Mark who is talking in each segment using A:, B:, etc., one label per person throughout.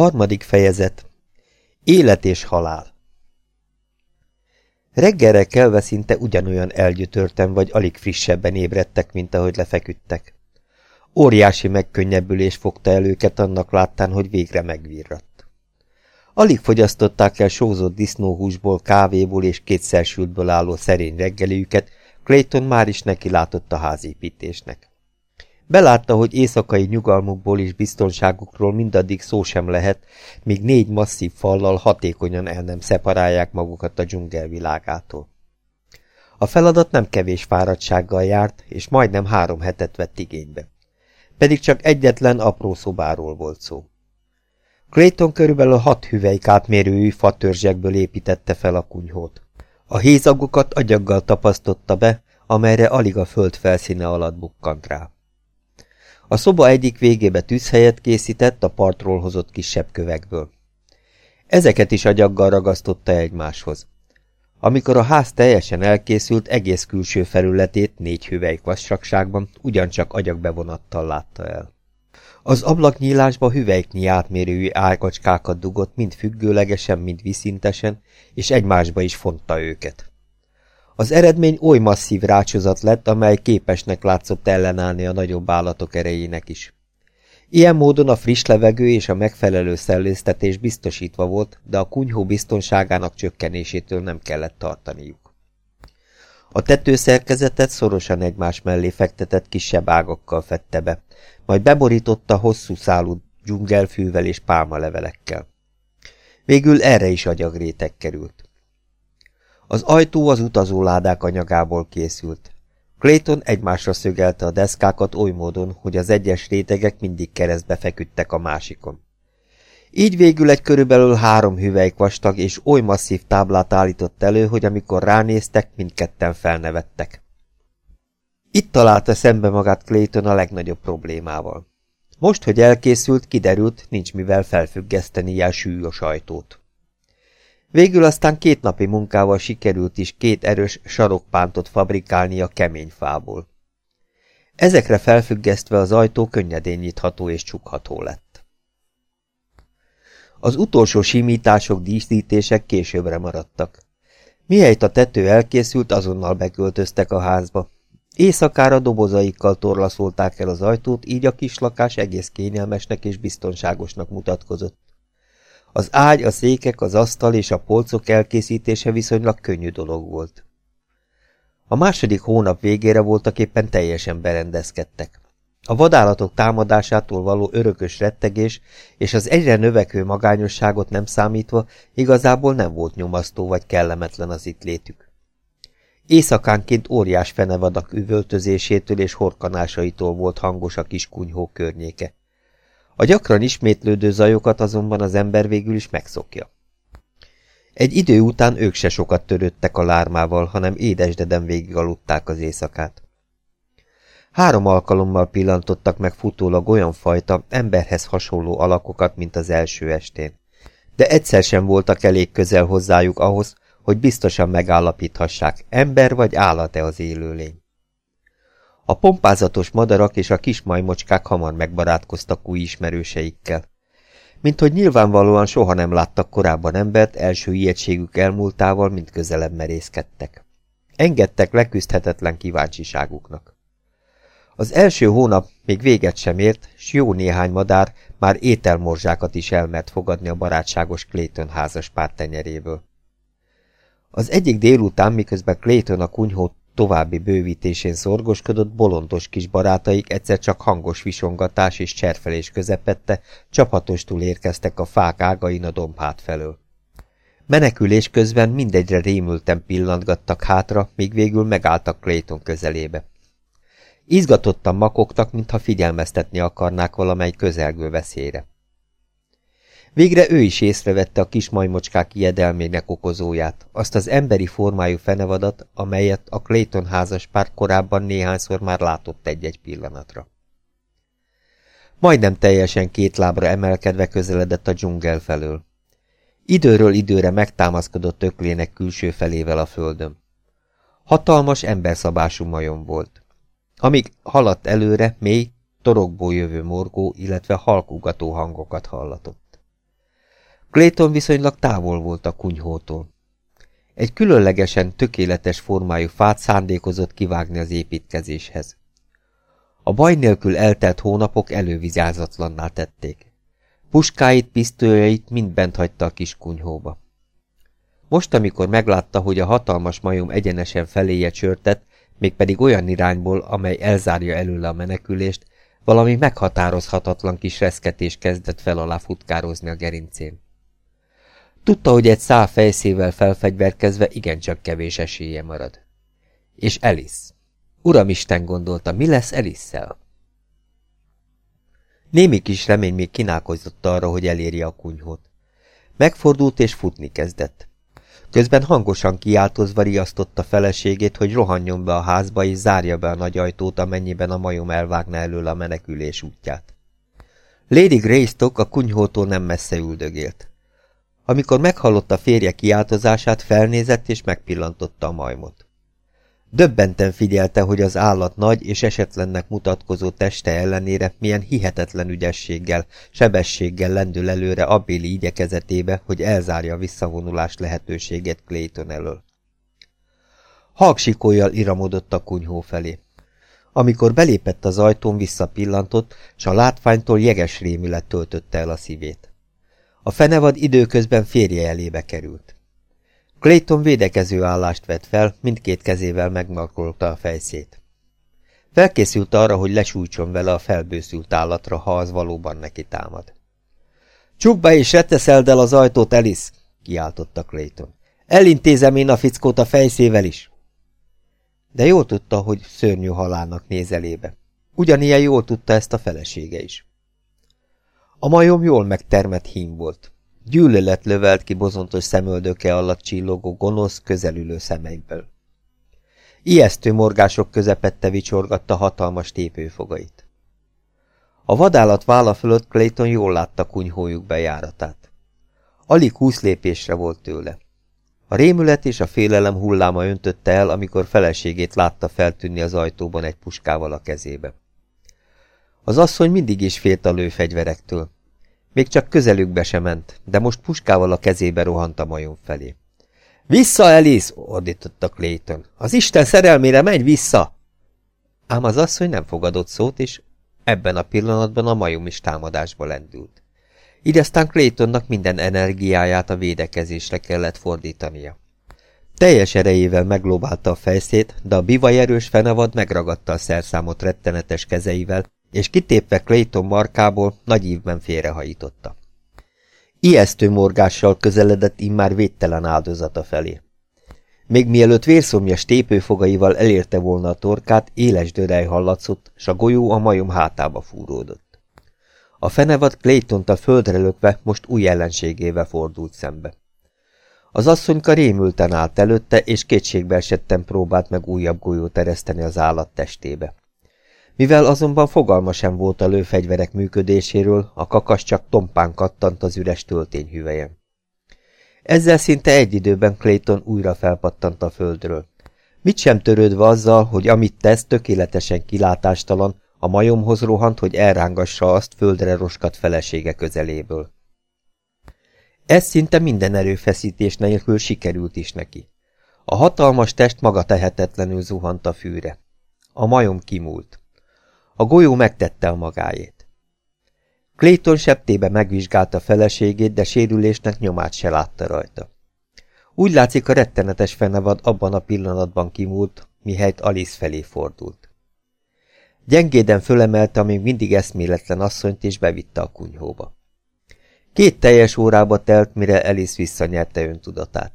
A: Harmadik fejezet. Élet és halál. Reggelre kelve szinte ugyanolyan elgyötörten vagy alig frissebben ébredtek, mint ahogy lefeküdtek. Óriási megkönnyebbülés fogta el őket annak láttán, hogy végre megvirratt. Alig fogyasztották el sózott disznóhúsból, kávéból és kétszersültből álló szerény reggeliüket, Clayton már is neki látott a házépítésnek. Belátta, hogy éjszakai nyugalmukból és biztonságukról mindaddig szó sem lehet, míg négy masszív fallal hatékonyan el nem szeparálják magukat a dzsungel világától. A feladat nem kevés fáradtsággal járt, és majdnem három hetet vett igénybe. Pedig csak egyetlen apró szobáról volt szó. Clayton körülbelül hat hüvelyk átmérőjű fatörzsekből építette fel a kunyhót. A hézagokat agyaggal tapasztotta be, amelyre alig a föld felszíne alatt bukkant rá. A szoba egyik végébe tűzhelyet készített a partról hozott kisebb kövekből. Ezeket is agyaggal ragasztotta egymáshoz. Amikor a ház teljesen elkészült, egész külső felületét négy hüvelyk vassakságban ugyancsak agyagbevonattal látta el. Az ablaknyílásba hüvelyknyi átmérőjű ágacskákat dugott, mind függőlegesen, mind viszintesen, és egymásba is fonta őket. Az eredmény oly masszív rácsozat lett, amely képesnek látszott ellenállni a nagyobb állatok erejének is. Ilyen módon a friss levegő és a megfelelő szellőztetés biztosítva volt, de a kunyhó biztonságának csökkenésétől nem kellett tartaniuk. A tetőszerkezetet szorosan egymás mellé fektetett kisebb ágakkal fette be, majd beborította hosszú szálú dzsungelfűvel és pálmalevelekkel. Végül erre is agyagrétek került. Az ajtó az utazóládák anyagából készült. Clayton egymásra szögelte a deszkákat oly módon, hogy az egyes rétegek mindig keresztbe feküdtek a másikon. Így végül egy körülbelül három hüvelyk vastag és oly masszív táblát állított elő, hogy amikor ránéztek, mindketten felnevettek. Itt találta szembe magát Clayton a legnagyobb problémával. Most, hogy elkészült, kiderült, nincs mivel felfüggeszteni ilyen súlyos ajtót. Végül aztán két napi munkával sikerült is két erős sarokpántot fabrikálni a kemény fából. Ezekre felfüggesztve az ajtó könnyedén nyitható és csukható lett. Az utolsó simítások, díszítések későbbre maradtak. Mihelyt a tető elkészült, azonnal beköltöztek a házba. Éjszakára dobozaikkal torlaszolták el az ajtót, így a kis lakás egész kényelmesnek és biztonságosnak mutatkozott. Az ágy, a székek, az asztal és a polcok elkészítése viszonylag könnyű dolog volt. A második hónap végére voltak éppen teljesen berendezkedtek. A vadállatok támadásától való örökös rettegés és az egyre növekvő magányosságot nem számítva igazából nem volt nyomasztó vagy kellemetlen az itt létük. Éjszakánként óriás fenevadak üvöltözésétől és horkanásaitól volt hangos a kis kunyhó környéke. A gyakran ismétlődő zajokat azonban az ember végül is megszokja. Egy idő után ők se sokat törődtek a lármával, hanem édesdeden végigaludták az éjszakát. Három alkalommal pillantottak meg futólag olyan fajta, emberhez hasonló alakokat, mint az első estén. De egyszer sem voltak elég közel hozzájuk ahhoz, hogy biztosan megállapíthassák, ember vagy állat-e az élőlény. A pompázatos madarak és a kis majmocskák hamar megbarátkoztak új ismerőseikkel. Mint hogy nyilvánvalóan soha nem láttak korábban embert, első ijegységük elmúltával, mint közelebb merészkedtek. Engedtek leküzdhetetlen kíváncsiságuknak. Az első hónap még véget sem ért, s jó néhány madár már ételmorzsákat is elmert fogadni a barátságos Clayton házas pár tenyeréből. Az egyik délután, miközben Clayton a kunyhót további bővítésén szorgoskodott, bolondos kis barátaik egyszer csak hangos visongatás és cserfelés közepette, csapatostul érkeztek a fák ágain a dombhát felől. Menekülés közben mindegyre rémülten pillantgattak hátra, míg végül megálltak Clayton közelébe. Izgatottan makogtak, mintha figyelmeztetni akarnák valamely közelgő veszélyre. Végre ő is észrevette a kis majmocskák ijedelmének okozóját, azt az emberi formájú fenevadat, amelyet a Clayton házas pár korábban néhányszor már látott egy-egy pillanatra. Majdnem teljesen két lábra emelkedve közeledett a dzsungel felől. Időről időre megtámaszkodott öklének külső felével a földön. Hatalmas emberszabású majom volt. Amíg haladt előre, mély, torokból jövő morgó, illetve halkugató hangokat hallatott. Clayton viszonylag távol volt a kunyhótól. Egy különlegesen tökéletes formájú fát szándékozott kivágni az építkezéshez. A baj nélkül eltelt hónapok elővizázatlanná tették. Puskáit, pisztolyait mind bent hagyta a kis kunyhóba. Most, amikor meglátta, hogy a hatalmas majom egyenesen feléje csörtett, mégpedig olyan irányból, amely elzárja előle a menekülést, valami meghatározhatatlan kis reszketés kezdett fel alá futkározni a gerincén. Tudta, hogy egy szál fejszével felfegyverkezve igencsak kevés esélye marad. És Alice. Uramisten gondolta, mi lesz Alice-szel? Némi kis remény még kínálkozott arra, hogy elérje a kunyhót. Megfordult és futni kezdett. Közben hangosan kiáltozva riasztotta feleségét, hogy rohanjon be a házba és zárja be a nagy ajtót, amennyiben a majom elvágna elől a menekülés útját. Lady Greystock a kunyhótól nem messze üldögélt. Amikor meghallotta férje kiáltozását, felnézett és megpillantotta a majmot. Döbbenten figyelte, hogy az állat nagy és esetlennek mutatkozó teste ellenére milyen hihetetlen ügyességgel, sebességgel lendül előre abbéli igyekezetébe, hogy elzárja a visszavonulás lehetőségét Clayton elől. Hagsikójjal iramodott a kunyhó felé. Amikor belépett az ajtón, visszapillantott, s a látványtól jeges rémület töltötte el a szívét. A fenevad időközben férje elébe került. Clayton védekező állást vett fel, mindkét kezével megmarkolta a fejszét. Felkészült arra, hogy lesújtson vele a felbőszült állatra, ha az valóban neki támad. Csukd be és reteszeld el az ajtót, Alice! kiáltotta Clayton. Elintézem én a fickót a fejszével is! De jól tudta, hogy szörnyű halálnak néz elébe. Ugyanilyen jól tudta ezt a felesége is. A majom jól megtermett hím volt. Gyűlölet lövelt ki bozontos szemöldöke alatt csillogó gonosz, közelülő szemeikből. Ijesztő morgások közepette vicsorgatta hatalmas tépőfogait. A vadállat válla fölött Clayton jól látta kunyhójuk bejáratát. Alig húsz lépésre volt tőle. A rémület és a félelem hulláma öntötte el, amikor feleségét látta feltűnni az ajtóban egy puskával a kezébe. Az asszony mindig is félt a lőfegyverektől. Még csak közelükbe sem ment, de most puskával a kezébe rohant a majom felé. Vissza, Alice! ordította Clayton. Az Isten szerelmére menj vissza! Ám az asszony nem fogadott szót, és ebben a pillanatban a majom is támadásba lendült. Így aztán Claytonnak minden energiáját a védekezésre kellett fordítania. Teljes erejével meglóbálta a fejszét, de a bivaj erős fenevad megragadta a szerszámot rettenetes kezeivel, és kitépve Clayton markából nagy ívben félrehajította. Ijesztő morgással közeledett immár védtelen áldozata felé. Még mielőtt vérszomjas tépőfogaival elérte volna a torkát, éles dörej hallatszott, s a golyó a majom hátába fúródott. A fenevad clayton a földre lökve most új ellenségével fordult szembe. Az asszonyka rémülten állt előtte, és kétségbe esetten próbált meg újabb golyót ereszteni az állat testébe. Mivel azonban fogalma sem volt a lőfegyverek működéséről, a kakas csak tompán kattant az üres töltényhüvelyen. Ezzel szinte egy időben Clayton újra felpattant a földről. Mit sem törődve azzal, hogy amit tesz tökéletesen kilátástalan, a majomhoz rohant, hogy elrángassa azt földre roskat felesége közeléből. Ez szinte minden erőfeszítés nélkül sikerült is neki. A hatalmas test maga tehetetlenül zuhant a fűre. A majom kimúlt. A golyó megtette a magáét. Clayton septébe megvizsgálta feleségét, de sérülésnek nyomát se látta rajta. Úgy látszik, a rettenetes fenevad abban a pillanatban kimúlt, mihelyt Alice felé fordult. Gyengéden fölemelte a még mindig eszméletlen asszonyt, és bevitte a kunyhóba. Két teljes órába telt, mire Alice visszanyerte öntudatát.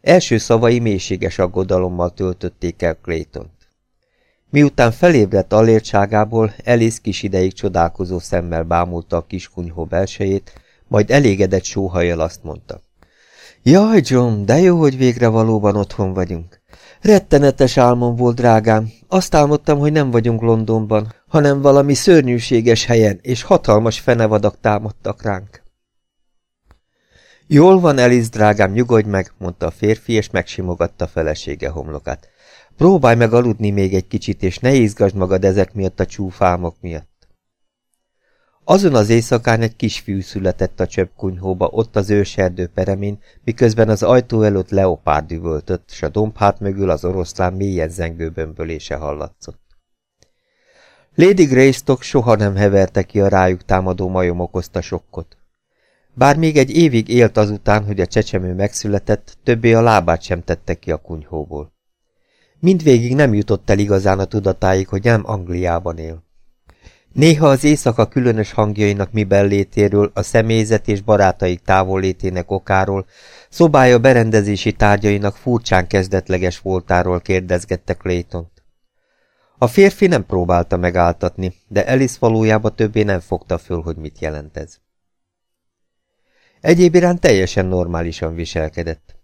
A: Első szavai mélységes aggodalommal töltötték el Clayton. Miután felébredt alértságából, Alice kis ideig csodálkozó szemmel bámulta a kis kunyhó belsejét, majd elégedett sóhajjal azt mondta. Jaj, John, de jó, hogy végre valóban otthon vagyunk. Rettenetes álmom volt, drágám. Azt álmodtam, hogy nem vagyunk Londonban, hanem valami szörnyűséges helyen, és hatalmas fenevadak támadtak ránk. Jól van, Alice, drágám, nyugodj meg, mondta a férfi, és megsimogatta felesége homlokát. Próbálj meg aludni még egy kicsit, és ne izgasd magad ezek miatt a csúfálmok miatt. Azon az éjszakán egy kisfiú született a csöpkunyhóba, ott az őserdő peremén, miközben az ajtó előtt leopárd üvöltött, s a dombhát mögül az oroszlán mélyen zengő bömbölése hallatszott. Lady Greystock soha nem heverte ki a rájuk támadó majom okozta sokkot. Bár még egy évig élt azután, hogy a csecsemő megszületett, többé a lábát sem tette ki a kunyhóból. Mindvégig nem jutott el igazán a tudatáig, hogy nem Angliában él. Néha az éjszaka különös hangjainak miben létéről, a személyzet és barátaik távollétének okáról, szobája berendezési tárgyainak furcsán kezdetleges voltáról kérdezgette clayton -t. A férfi nem próbálta megáltatni, de Alice valójában többé nem fogta föl, hogy mit jelent ez. Egyéb iránt teljesen normálisan viselkedett.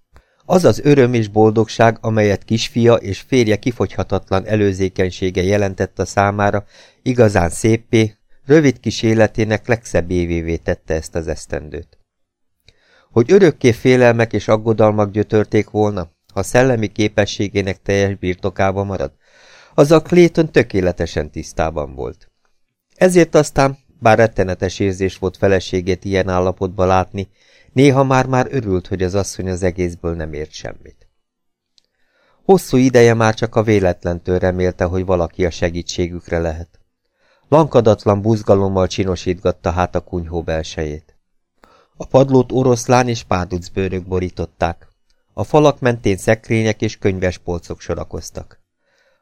A: Az az öröm és boldogság, amelyet kisfia és férje kifogyhatatlan előzékenysége jelentett a számára, igazán szépé, rövid kis életének legszebb évévé tette ezt az esztendőt. Hogy örökké félelmek és aggodalmak gyötörték volna, ha szellemi képességének teljes birtokába marad, az a Clayton tökéletesen tisztában volt. Ezért aztán, bár rettenetes érzés volt feleségét ilyen állapotba látni, néha már-már örült, hogy az asszony az egészből nem ért semmit. Hosszú ideje már csak a véletlentől remélte, hogy valaki a segítségükre lehet. Lankadatlan buzgalommal csinosítgatta hát a kunyhó belsejét. A padlót oroszlán és bőrök borították. A falak mentén szekrények és könyves polcok sorakoztak.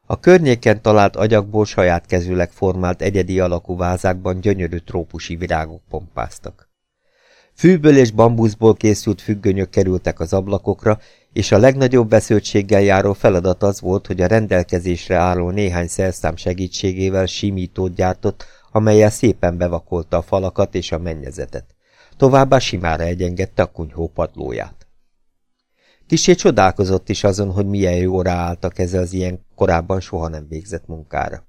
A: A környéken talált agyagból saját kezűleg formált egyedi alakú vázákban gyönyörű trópusi virágok pompáztak. Fűből és bambuszból készült függönyök kerültek az ablakokra, és a legnagyobb vesződtséggel járó feladat az volt, hogy a rendelkezésre álló néhány szerszám segítségével simítót gyártott, amelyel szépen bevakolta a falakat és a mennyezetet. Továbbá simára egyengedte a kunyhó padlóját. Kisé csodálkozott is azon, hogy milyen jó ráálltak ez az ilyen korábban soha nem végzett munkára.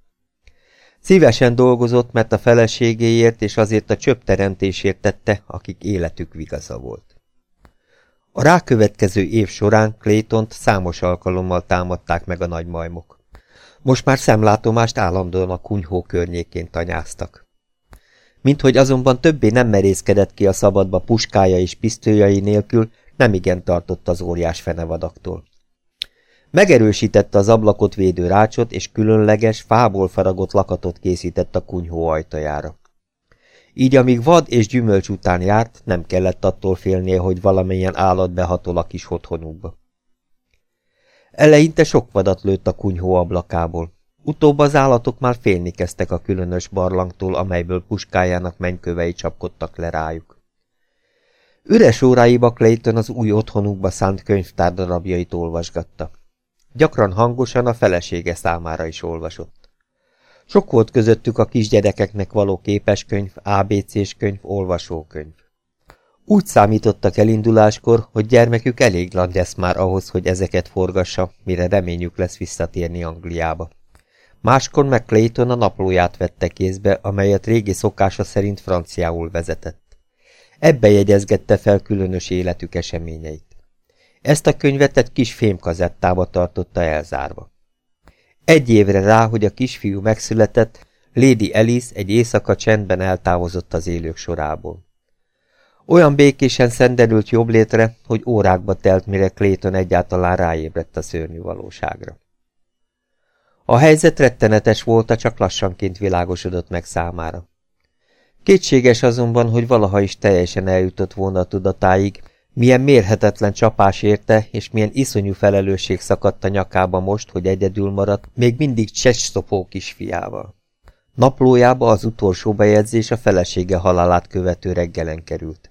A: Szívesen dolgozott, mert a feleségéért és azért a csöpp teremtésért tette, akik életük vigaza volt. A rákövetkező év során Claytont számos alkalommal támadták meg a nagymajmok. Most már szemlátomást állandóan a kunyhó környékén tanyáztak. Mint hogy azonban többé nem merészkedett ki a szabadba puskája és pisztolyai nélkül, nem igen tartott az óriás fenevadaktól. Megerősítette az ablakot védő rácsot, és különleges, fából faragott lakatot készített a kunyhó ajtajára. Így amíg vad és gyümölcs után járt, nem kellett attól félnie, hogy valamilyen állat behatol a kis otthonukba. Eleinte sok vadat lőtt a kunyhó ablakából. Utóbb az állatok már félni kezdtek a különös barlangtól, amelyből puskájának mennykövei csapkodtak le rájuk. Üres óráiba Clayton az új otthonukba szánt könyvtár darabjait olvasgatta. Gyakran hangosan a felesége számára is olvasott. Sok volt közöttük a kisgyerekeknek való képeskönyv, ABC-s könyv, olvasókönyv. Úgy számítottak elinduláskor, hogy gyermekük elég nagy lesz már ahhoz, hogy ezeket forgassa, mire reményük lesz visszatérni Angliába. Máskor meg Clayton a naplóját vette kézbe, amelyet régi szokása szerint franciául vezetett. Ebbe jegyezgette fel különös életük eseményeit. Ezt a könyvet egy kis fémkazettába tartotta elzárva. Egy évre rá, hogy a kisfiú megszületett, Lady Alice egy éjszaka csendben eltávozott az élők sorából. Olyan békésen szenderült jobb létre, hogy órákba telt, mire Clayton egyáltalán ráébredt a szörnyű valóságra. A helyzet rettenetes volt, csak lassanként világosodott meg számára. Kétséges azonban, hogy valaha is teljesen eljutott volna a tudatáig, milyen mérhetetlen csapás érte, és milyen iszonyú felelősség szakadt a nyakába most, hogy egyedül maradt, még mindig csecsszopó kisfiával. Naplójába az utolsó bejegyzés a felesége halálát követő reggelen került.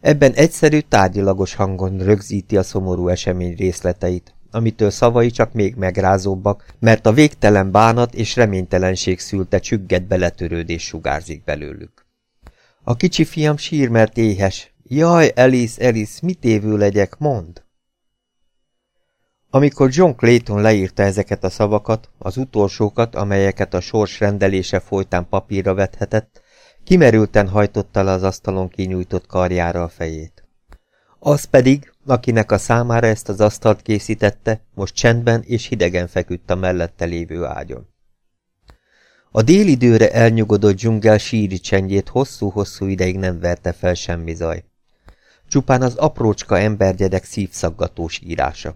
A: Ebben egyszerű, tárgyilagos hangon rögzíti a szomorú esemény részleteit, amitől szavai csak még megrázóbbak, mert a végtelen bánat és reménytelenség szülte csügget beletörődés sugárzik belőlük. A kicsi fiam sír, mert éhes, Jaj, Alice, Alice, mit évő legyek, mond! Amikor John Clayton leírta ezeket a szavakat, az utolsókat, amelyeket a sors rendelése folytán papírra vethetett, kimerülten hajtotta le az asztalon kinyújtott karjára a fejét. Az pedig, akinek a számára ezt az asztalt készítette, most csendben és hidegen feküdt a mellette lévő ágyon. A délidőre elnyugodott dzsungel síri csendjét hosszú-hosszú ideig nem verte fel semmi zaj. Csupán az aprócska embergyedek szívszaggatós írása.